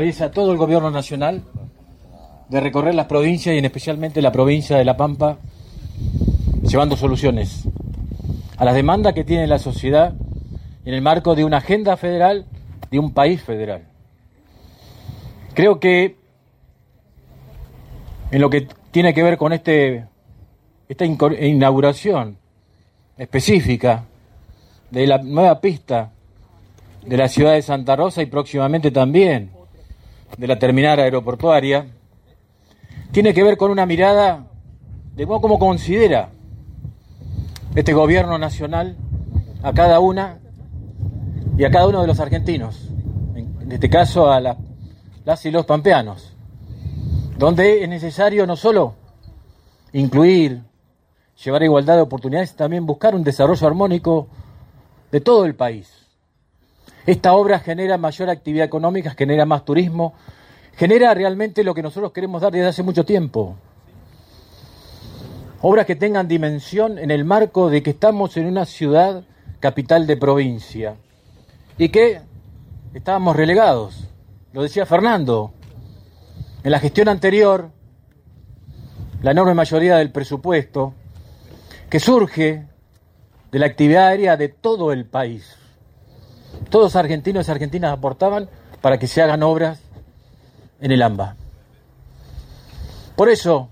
a todo el gobierno nacional de recorrer las provincias y en especialmente la provincia de La Pampa, llevando soluciones a las demandas que tiene la sociedad en el marco de una agenda federal de un país federal. Creo que en lo que tiene que ver con este, esta inauguración específica de la nueva pista de la ciudad de Santa Rosa y próximamente también de la terminal aeroportuaria, tiene que ver con una mirada de cómo considera este gobierno nacional a cada una y a cada uno de los argentinos, en este caso a las y los pampeanos, donde es necesario no solo incluir, llevar igualdad de oportunidades, también buscar un desarrollo armónico de todo el país esta obra genera mayor actividad económica, genera más turismo, genera realmente lo que nosotros queremos dar desde hace mucho tiempo. Obras que tengan dimensión en el marco de que estamos en una ciudad capital de provincia y que estábamos relegados. Lo decía Fernando, en la gestión anterior, la enorme mayoría del presupuesto que surge de la actividad aérea de todo el país todos argentinos y argentinas aportaban para que se hagan obras en el AMBA. Por eso,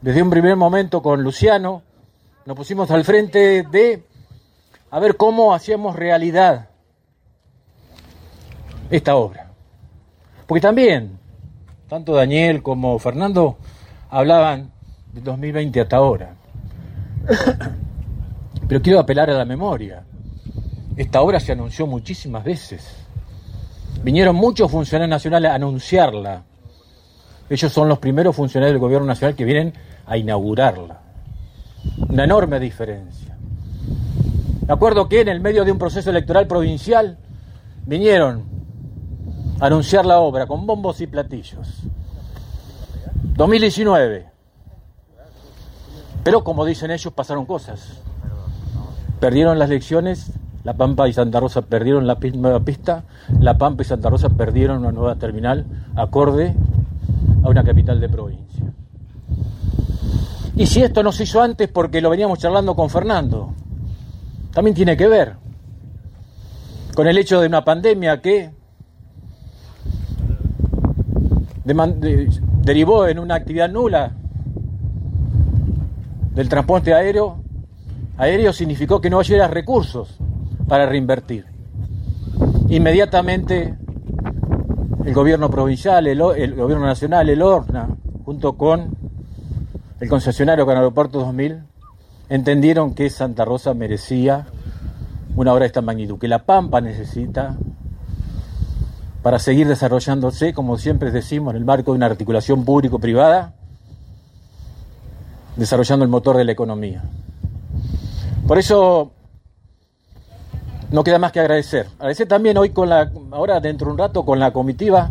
desde un primer momento con Luciano, nos pusimos al frente de a ver cómo hacíamos realidad esta obra. Porque también, tanto Daniel como Fernando hablaban de 2020 hasta ahora. Pero quiero apelar a la memoria. Esta obra se anunció muchísimas veces. Vinieron muchos funcionarios nacionales a anunciarla. Ellos son los primeros funcionarios del gobierno nacional que vienen a inaugurarla. Una enorme diferencia. Me acuerdo que en el medio de un proceso electoral provincial vinieron a anunciar la obra con bombos y platillos. 2019. Pero como dicen ellos, pasaron cosas. Perdieron las elecciones la Pampa y Santa Rosa perdieron la nueva pista, La Pampa y Santa Rosa perdieron una nueva terminal acorde a una capital de provincia. Y si esto no se hizo antes porque lo veníamos charlando con Fernando, también tiene que ver con el hecho de una pandemia que derivó en una actividad nula del transporte aéreo. Aéreo significó que no hubiera recursos para reinvertir. Inmediatamente el gobierno provincial, el, gobierno nacional, el ORNA, junto con el concesionario con Aeropuerto 2000, entendieron que Santa Rosa merecía una obra de esta magnitud, que La Pampa necesita para seguir desarrollándose, como siempre decimos, en el marco de una articulación público-privada, desarrollando el motor de la economía. Por eso no queda más que agradecer. Agradecer también hoy con la, ahora dentro de un rato con la comitiva,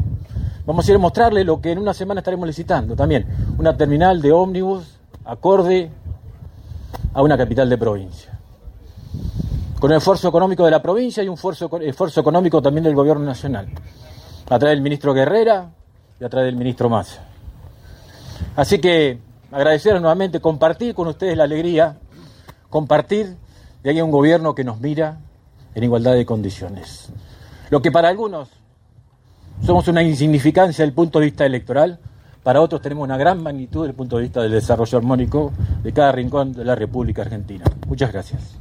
vamos a ir a mostrarle lo que en una semana estaremos licitando también, una terminal de ómnibus acorde a una capital de provincia. Con el esfuerzo económico de la provincia y un esfuerzo, económico también del gobierno nacional, a través del ministro Guerrera y a través del ministro Massa. Así que agradecer nuevamente, compartir con ustedes la alegría, compartir de ahí un gobierno que nos mira, en igualdad de condiciones. Lo que para algunos somos una insignificancia desde el punto de vista electoral, para otros tenemos una gran magnitud desde el punto de vista del desarrollo armónico de cada rincón de la República Argentina. Muchas gracias.